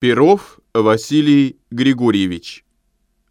Перов Василий Григорьевич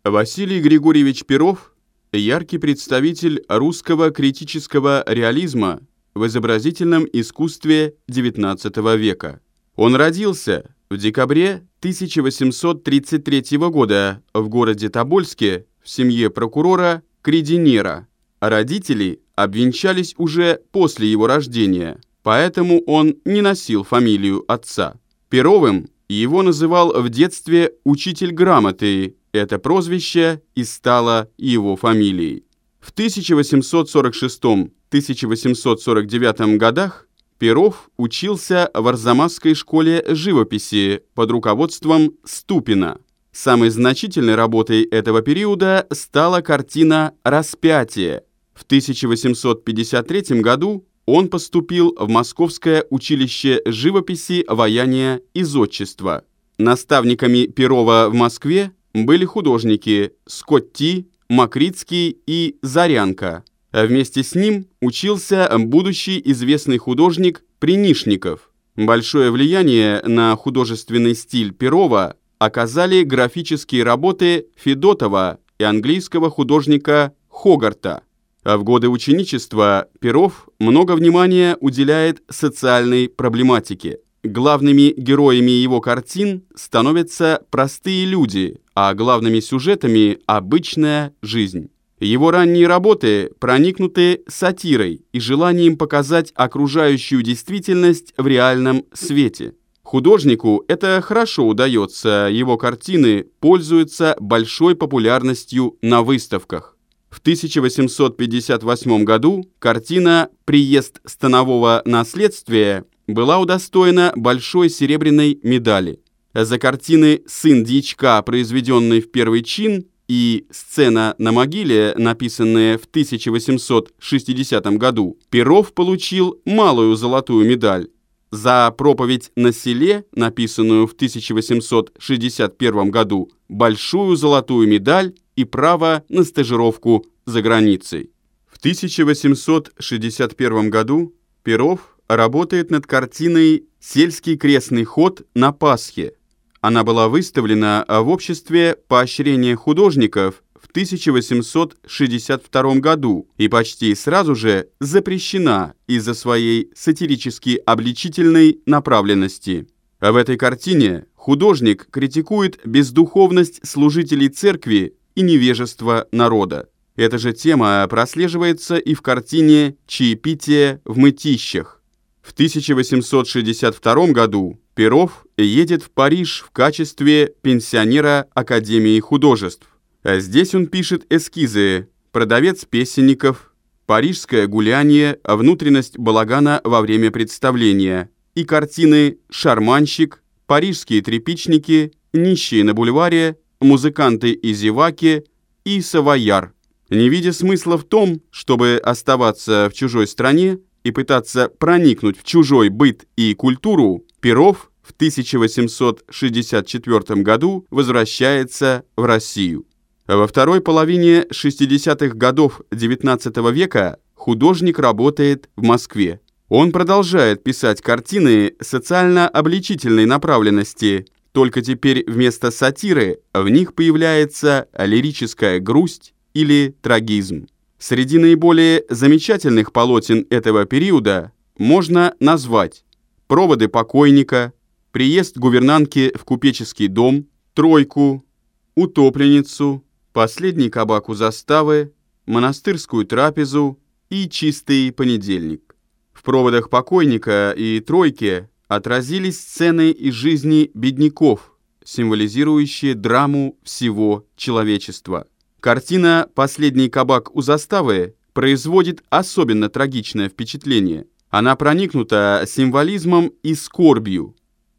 Василий Григорьевич Перов – яркий представитель русского критического реализма в изобразительном искусстве XIX века. Он родился в декабре 1833 года в городе Тобольске в семье прокурора Крединера. Родители обвенчались уже после его рождения, поэтому он не носил фамилию отца. Перовым его называл в детстве «учитель грамоты», это прозвище и стало его фамилией. В 1846-1849 годах Перов учился в Арзамасской школе живописи под руководством Ступина. Самой значительной работой этого периода стала картина «Распятие». В 1853 году он поступил в Московское училище живописи, ваяния и зодчества. Наставниками Перова в Москве были художники Скотти, Макритский и Зарянка. Вместе с ним учился будущий известный художник Принишников. Большое влияние на художественный стиль Перова оказали графические работы Федотова и английского художника Хогарта. А в годы ученичества Перов много внимания уделяет социальной проблематике. Главными героями его картин становятся простые люди, а главными сюжетами – обычная жизнь. Его ранние работы проникнуты сатирой и желанием показать окружающую действительность в реальном свете. Художнику это хорошо удается, его картины пользуются большой популярностью на выставках. В 1858 году картина «Приезд станового наследствия» была удостоена большой серебряной медали. За картины «Сын дьячка», произведенный в первый чин, и «Сцена на могиле», написанная в 1860 году, Перов получил малую золотую медаль. За проповедь на селе, написанную в 1861 году, большую золотую медаль и право на стажировку за границей. В 1861 году Перов работает над картиной «Сельский крестный ход на Пасхе». Она была выставлена в обществе поощрения художников в 1862 году и почти сразу же запрещена из-за своей сатирически обличительной направленности. В этой картине художник критикует бездуховность служителей церкви и невежество народа. Эта же тема прослеживается и в картине «Чаепитие в мытищах». В 1862 году Перов едет в Париж в качестве пенсионера Академии художеств. А здесь он пишет эскизы «Продавец песенников», «Парижское гуляние», «Внутренность балагана во время представления» и картины «Шарманщик», «Парижские тряпичники», «Нищие на бульваре», «Музыканты и зеваки» и «Савояр». Не видя смысла в том, чтобы оставаться в чужой стране и пытаться проникнуть в чужой быт и культуру, Перов в 1864 году возвращается в Россию. Во второй половине 60-х годов XIX века художник работает в Москве. Он продолжает писать картины социально-обличительной направленности, только теперь вместо сатиры в них появляется лирическая грусть или трагизм. Среди наиболее замечательных полотен этого периода можно назвать «Проводы покойника», «Приезд гувернантки в купеческий дом», «Тройку», «Утопленницу», «Последний кабак у заставы», «Монастырскую трапезу» и «Чистый понедельник». В проводах покойника и «Тройке» отразились сцены из жизни бедняков, символизирующие драму всего человечества. Картина «Последний кабак у заставы» производит особенно трагичное впечатление. Она проникнута символизмом и скорбью.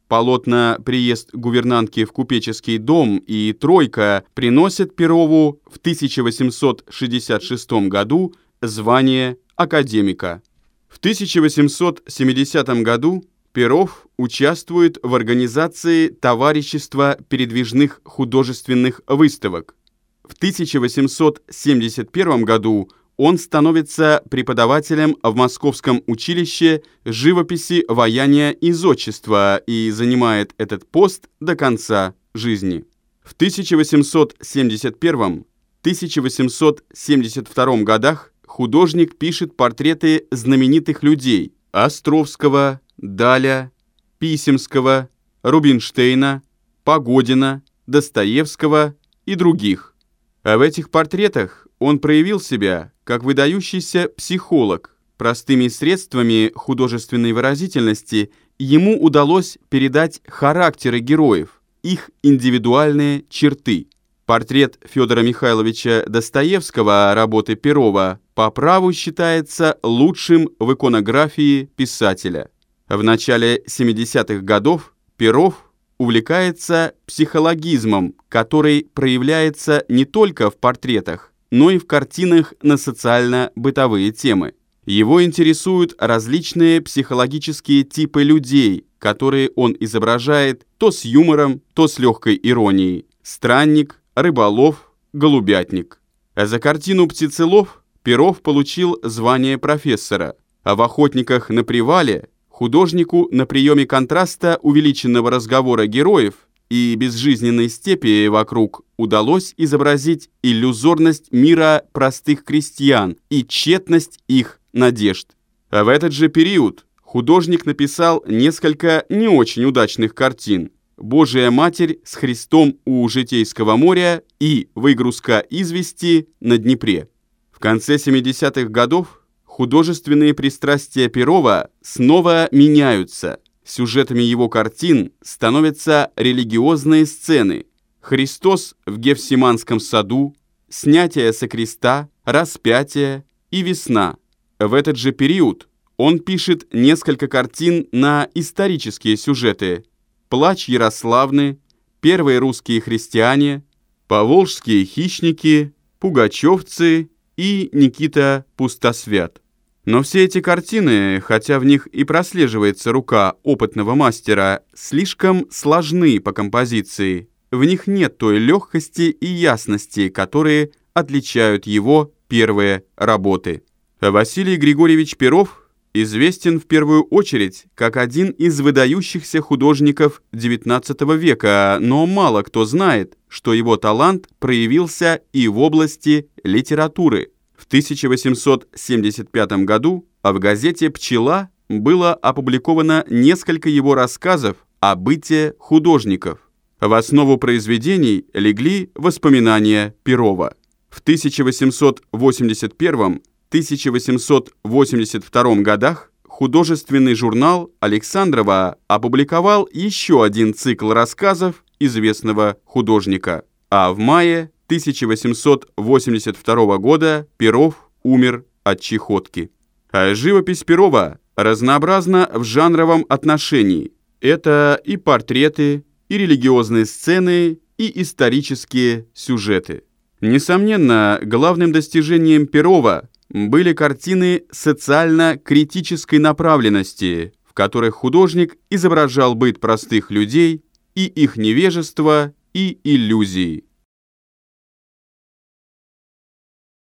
Полотна «Приезд гувернантки в купеческий дом» и «Тройка» приносят Перову в 1866 году звание академика. В 1870 году Перов участвует в организации Товарищества передвижных художественных выставок. В 1871 году он становится преподавателем в Московском училище живописи, ваяния и зодчества и занимает этот пост до конца жизни. В 1871-1872 годах художник пишет портреты знаменитых людей Островского, Даля, Писемского, Рубинштейна, Погодина, Достоевского и других. А в этих портретах он проявил себя как выдающийся психолог. Простыми средствами художественной выразительности ему удалось передать характеры героев, их индивидуальные черты. Портрет Федора Михайловича Достоевского работы Перова по праву считается лучшим в иконографии писателя. В начале 70-х годов Перов увлекается психологизмом, который проявляется не только в портретах, но и в картинах на социально-бытовые темы. Его интересуют различные психологические типы людей, которые он изображает то с юмором, то с легкой иронией. Странник, рыболов, голубятник. За картину «Птицелов» Перов получил звание профессора, а в «Охотниках на привале» Художнику на приеме контраста увеличенного разговора героев и безжизненной степи вокруг удалось изобразить иллюзорность мира простых крестьян и тщетность их надежд. А в этот же период художник написал несколько не очень удачных картин «Божия Матерь с Христом у Житейского моря» и «Выгрузка извести на Днепре». В конце 70-х годов Художественные пристрастия Перова снова меняются. Сюжетами его картин становятся религиозные сцены. Христос в Гефсиманском саду, снятие со креста, распятие и весна. В этот же период он пишет несколько картин на исторические сюжеты «Плач Ярославны», «Первые русские христиане», «Поволжские хищники», «Пугачевцы» и Никита Пустосвят. Но все эти картины, хотя в них и прослеживается рука опытного мастера, слишком сложны по композиции. В них нет той легкости и ясности, которые отличают его первые работы. Василий Григорьевич Перов известен в первую очередь как один из выдающихся художников XIX века, но мало кто знает, что его талант проявился и в области литературы. В 1875 году в газете «Пчела» было опубликовано несколько его рассказов о быте художников. В основу произведений легли воспоминания Перова. В 1881-1882 годах художественный журнал Александрова опубликовал еще один цикл рассказов известного художника, а в мае 1882 года Перов умер от чехотки. А живопись Перова разнообразна в жанровом отношении. Это и портреты, и религиозные сцены, и исторические сюжеты. Несомненно, главным достижением Перова были картины социально-критической направленности, в которых художник изображал быт простых людей и их невежество и иллюзии.